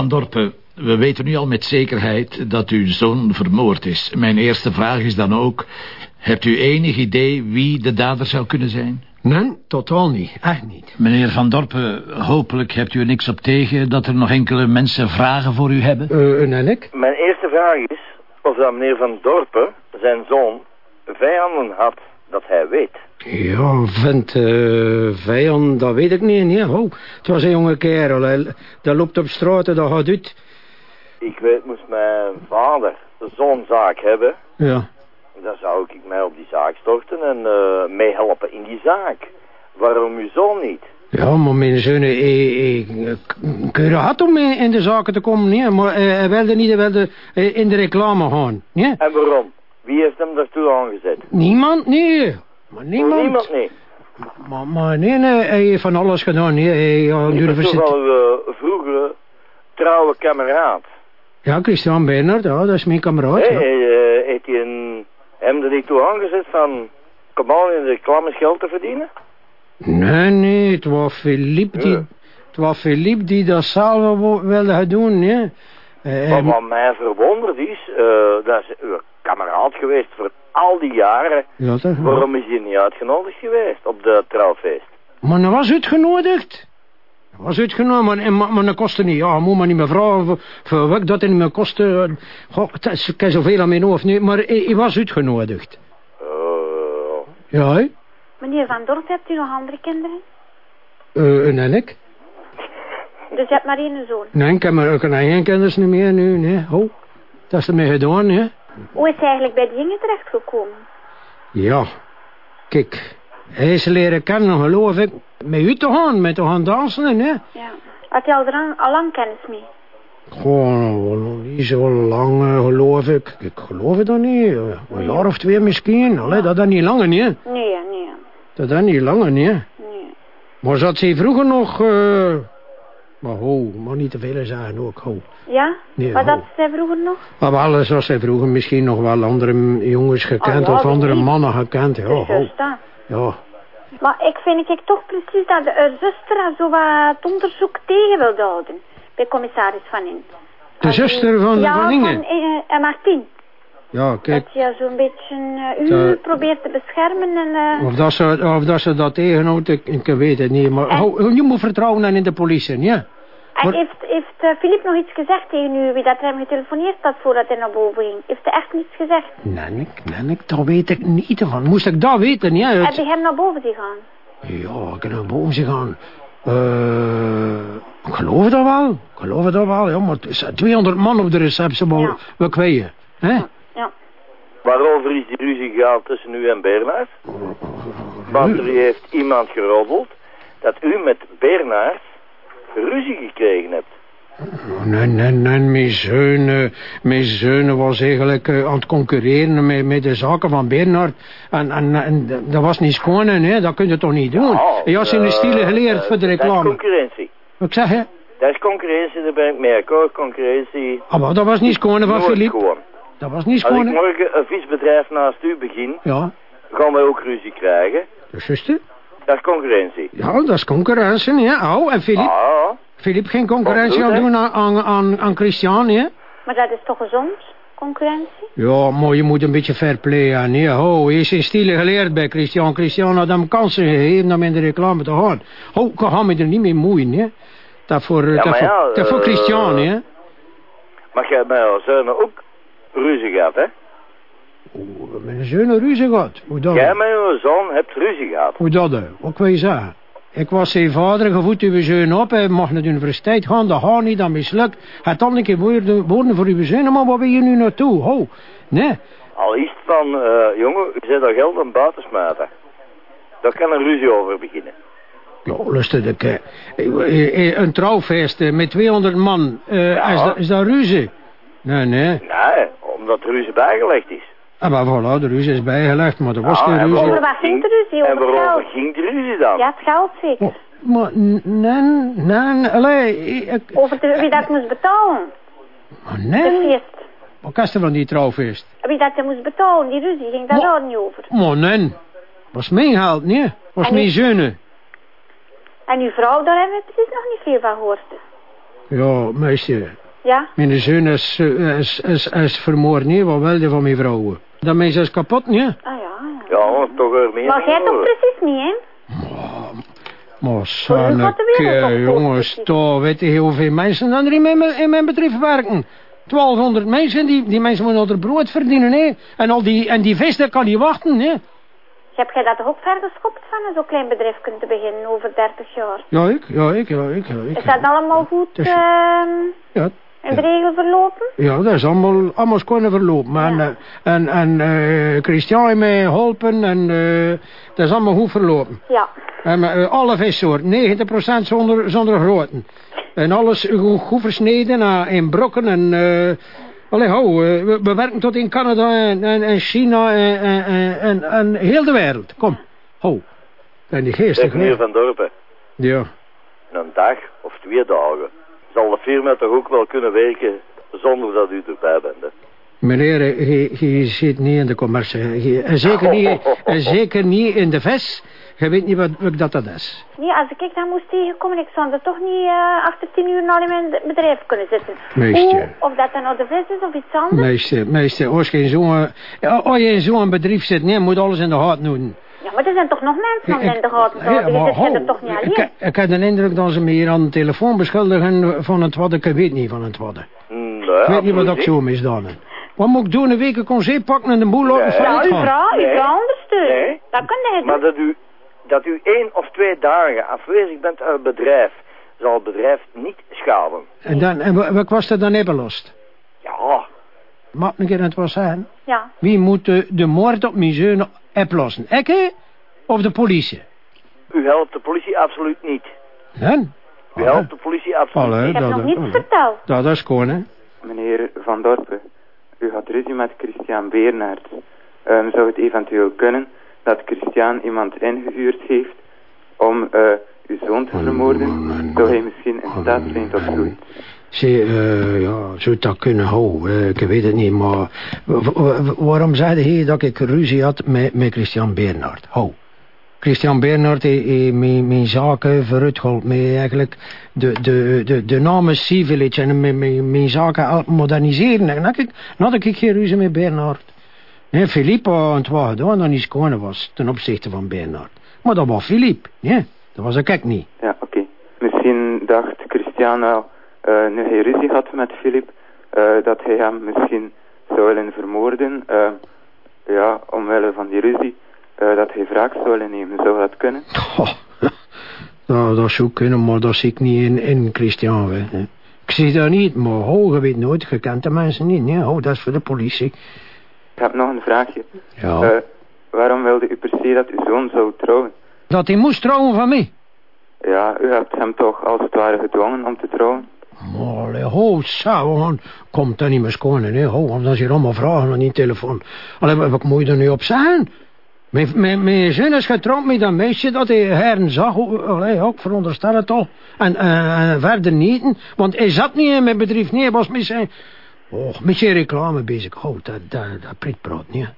Meneer Van Dorpen, we weten nu al met zekerheid dat uw zoon vermoord is. Mijn eerste vraag is dan ook... Hebt u enig idee wie de dader zou kunnen zijn? Nee, totaal niet. Echt niet. Meneer Van Dorpen, hopelijk hebt u er niks op tegen... dat er nog enkele mensen vragen voor u hebben? Uh, en ik? Mijn eerste vraag is of dat meneer Van Dorpen, zijn zoon, vijanden had dat hij weet. Ja, vent, uh, vijand, dat weet ik niet. Nee. Oh, het was een jonge kerel. Hij, dat loopt op straat en dat gaat uit. Ik weet, moest mijn vader zo'n zaak hebben... Ja. Dan zou ik mij op die zaak storten en uh, meehelpen in die zaak. Waarom uw zoon niet? Ja, maar mijn zoon, ik, ik, had om in de zaken te komen, nee, maar hij wilde niet, hij wilde in de reclame gaan. Nee? En waarom? Wie heeft hem daartoe aangezet? Niemand, nee. Maar niemand. Niemand, nee. Maar, maar nee, nee, hij heeft van alles gedaan. Nee, hij, ja, ik ben toch wel uh, vroegere trouwe kameraad. Ja, Christian Bernard, ja, dat is mijn kameraad. Hey, ja. uh, heeft hij een, hem er niet toe aangezet van... Kom aan in de reclames geld te verdienen? Nee, nee, het was Philippe die... Ja. Het was Philippe die dat zelf wilde gaan doen, nee. Uh, maar wat mij verwonderd is, uh, dat is uw kameraad geweest voor al die jaren. Ja, toch? Waarom is hij niet uitgenodigd geweest op de trouwfeest? Maar dan was uitgenodigd. Dat was uitgenomen, maar, maar, maar dat kostte niet. Ja, moet maar niet meer vragen voor, voor wat dat niet meer kostte. Goh, het is, ik heb zoveel aan mijn hoofd nu, maar hij was uitgenodigd. Uh, Ja, hè? Meneer Van Dorp, hebt u nog andere kinderen? Uh, en ik? Dus je hebt maar één zoon. Nee, ik heb maar ook geen kinders niet meer nu, nee. Oh, dat is ermee gedaan, hè? Hoe is hij eigenlijk bij die jongen terechtgekomen? Ja, kijk, hij is leren kennen, geloof ik, met u te gaan, met te gaan dansen, hè? Ja. Had hij al, lang, al lang kennis mee? Gewoon niet zo lang, eh, geloof ik. Ik geloof het dan niet. Een jaar of twee misschien. Allee, dat is niet langer, niet. Nee, nee, Dat is niet langer, niet. nee. Maar zat ze vroeger nog... eh, Maar ho, maar niet te veel zeggen ook, ho. Ja? Nee, Wat oh. had zij vroeger nog? Maar wel, zoals zij vroeger misschien nog wel andere jongens gekend Oh, ja, of andere niet? mannen gekend. Ja, ho. dat. Ja. Maar ik vind ik toch precies dat de haar zuster zo wat onderzoek tegen wilde houden. Bij commissaris Van In. De zuster van, ja, van Inge? van eh, eh, Martien. Ja, kijk. Dat je zo'n beetje eh, u Dat- probeert te beschermen en... eh, Of dat ze, of dat, ze dat tegenhoudt, ik, ik weet het niet. Maar En- je moet vertrouwen aan in de politie, ja? En Maar- heeft, heeft eh, Filip nog iets gezegd tegen u, wie dat hem getelefoneerd had voordat hij naar boven ging? Heeft hij echt niets gezegd? Nee, ik, nee, ik, daar weet ik niet van. Moest ik dat weten, ja? Heb Het, je hem naar boven zien gaan? ja, ik kan naar boven zien gaan. Eh, ik geloof dat wel. Ik geloof dat wel, ja. Maar het is 200 man op de receptie, maar Ja. we kwijt. Hè? Ja. Waarover is die ruzie gehaald tussen u en Bernard? Want er heeft iemand geroddeld dat u met Bernard ruzie gekregen hebt. Nee, nee, nee, mijn zoon, mijn zoon was eigenlijk eh, aan het concurreren met, met de zaken van Bernard. En, en, en dat was niet schoon, hè? dat kun je toch niet doen? Hij had zijn stielen geleerd eh, voor de Dat is reclame. concurrentie. Wat zeg je? Dat is concurrentie, daar ben ik mee akkoord. Concurrentie. Ah, maar dat was niet schoon van Philippe. Dat was niet Als ik schoon. morgen een visbedrijf naast u begin, Ja, gaan wij ook ruzie krijgen. dat is juist, hè? Dat is concurrentie. Ja, dat is concurrentie, ja. Oh, en Philippe? Ah, Philippe geen concurrentie aan doen aan, aan, aan, aan Christian, hè? Maar dat is toch gezond, concurrentie? Ja, maar je moet een beetje fair play aan, hè? Oh, hij is zijn stielen geleerd bij Christian. Christian had hem kansen gegeven om in de reclame te gaan. Oh, ik ga me er niet mee moeien, hè? Dat voor, Ja, dat voor, ja, dat voor eh, Christian, hè? maar jij jouw zonen ook ruzie gehad, hè? Met een zoon ruzie gehad. Hoe dat? Jij met zoon hebt ruzie gehad. Hoe dat? Wat wil je zeggen? Ik was zijn vader, gevoed uw zoon op. Hij mag naar de universiteit gaan, dat gaat niet, dat mislukt. Hij had dan een keer woorden, voor uw zoon, maar waar ben je nu naartoe? Oh, nee. Al is het van, eh, jongen, u zet dat geld aan buiten. Daar kan een ruzie over beginnen. Ja, lustig. Ik, eh, eh, een trouwfeest met 200 man. eh, Ja. is, dat, is dat ruzie? Nee, nee. Nee, omdat er ruzie bijgelegd is. Ah, maar voilà, de ruzie is bijgelegd, maar er was Ja, geen en ruzie. Over waarom wat ging de ruzie? En waarover ging de ruzie dan? Ja, het geld zeker. Oh, maar, nee, nee, allee, ik... Over de, wie dat moest betalen. Maar De nee, feest. wat kast er van die trouwfeest? Wie dat je moest betalen, die ruzie, ging daar ook niet over. Maar nee, was mijn geld, nee. Was En mijn zonen. En uw vrouw, daar hebben we precies nog niet veel van gehoord. Ja, meisje. Ja? Mijn zoon is, eh, is, is, is vermoord, nee, wat wilde van mijn vrouw? Dat mens is kapot, nee? Ah ja, ja. Ja, maar toch er meer. Maar jij toch precies niet, hè? Maar wereld Sanneke, toch jongens, toch, weet je hoeveel mensen dan er in mijn, in mijn bedrijf werken? 1200 mensen, die, die mensen moeten er brood verdienen, hè? En, al die, en die vesten kan niet wachten, hè? Heb jij dat toch ook verder geschopt van een zo'n klein bedrijf te beginnen over 30 jaar? Ja, ik, ja, ik, ja, ik, ja, ik. Is dat allemaal goed is- ehm Ja, in de regel verlopen? ja, dat is allemaal, allemaal kunnen verlopen. En, Ja. eh, en, en eh, Christian heeft mij geholpen en eh, dat is allemaal goed verlopen. Ja. En eh, alle vissoorten, 90% zonder, zonder groten. En alles goed, goed versneden in brokken en... eh allee, hou, we, we werken tot in Canada en, en, en China en, en, en, en, en heel de wereld. Kom, hou. En die geestig, Zeg meneer hè? Van Dorpen, Ja. in een dag of twee dagen zal de firma toch ook wel kunnen werken zonder dat u erbij bent. Hè? Meneer, eh, je, zit niet in de commercie. En zeker niet, en zeker niet in de vis. Je weet niet wat, wat dat, dat is. Nee, als ik dan moest tegenkomen, ik zou er toch niet eh, achter tien uur al in mijn bedrijf kunnen zitten. Meisje. Hoe, of dat dan nou de vis is of iets anders. Meisje, meisje, als je in zo'n ja, als je in zo'n bedrijf zit, nee, moet alles in de gaten doen. Ja, maar er zijn toch nog mensen om in de gaten te Ja, er toch niet ik, alleen. ik heb de indruk dat ze me hier aan de telefoon beschuldigen van het wat ik weet niet van het wat. Nee, Ik weet niet wat ik zo misdaan heb. Wat moet ik doen? Een week een congé pakken en de boel laten Nee. failliet Ja, uw vrouw, uw Nee. vrouw ondersteunen. Nee. Dat kun je Maar dat u, dat u één of twee dagen afwezig bent uit het bedrijf, zal het bedrijf niet schaden. En, dan, en wa- wat was er dan even lost? Ja, Mag een keer het wat zeggen? Ja. Wie moet de, de moord op mijn zoon oplossen? Hè? of de politie? u helpt de politie absoluut niet. Dan? U helpt de politie absoluut Allee, Ik heb dat, nog niets verteld. dat is gewoon, hè? Meneer Van Dorpen, u had ruzie met Christian Beernaert. Ehm, zou het eventueel kunnen dat Christian iemand ingehuurd heeft om eh, uw zoon te vermoorden? Zou hij misschien in staat zijn tot zoiets? Zie, eh, ja, zou dat kunnen houden? Eh, ik weet het niet, maar... waarom zei hij dat ik ruzie had met, met Christian Bernhard? Hou. Christian Bernhard heeft heeft mijn, mijn zaken vooruitgeholpen. Mij eigenlijk de, de, de, de namen en mijn, mijn, zaken moderniseren. En dan had ik, dan ik geen ruzie met Bernhard. Nee, Philippe had het wel gedaan dat hij schone was ten opzichte van Bernhard. Maar dat was Philippe, nee, dat was ik niet. Ja, oké. Misschien dacht Christian wel, eh, nu hij ruzie had met Philip, eh, dat hij hem misschien zou willen vermoorden. eh, ja, omwille van die ruzie, eh, dat hij wraak zou willen nemen. Zou dat kunnen? Goh, dat, dat zou kunnen, maar dat zie ik niet in, in Christian. Hè. Ik zie dat niet, maar ho, je weet nooit, je kent de mensen niet. Nee, ho, dat is voor de politie. Ik heb nog een vraagje. Ja. Eh, waarom wilde u per se dat uw zoon zou trouwen? dat hij moest trouwen van mij. Ja, u hebt hem toch als het ware gedwongen om te trouwen? Maar ho, man. Komt dat niet meer schoon, hè. Ho, dan is hier allemaal vragen aan die telefoon. Allee, wat, moet je er nu op zeggen? Mijn, mijn, mijn zoon is getrouwd met dat meisje dat hij heren zag. Ho- Allee, ook veronderstel het al. En, eh, en verder niet. Want hij zat niet in mijn bedrijf. Nee, was met zijn... Oh, met zijn reclame bezig. Oh, dat, dat, dat niet.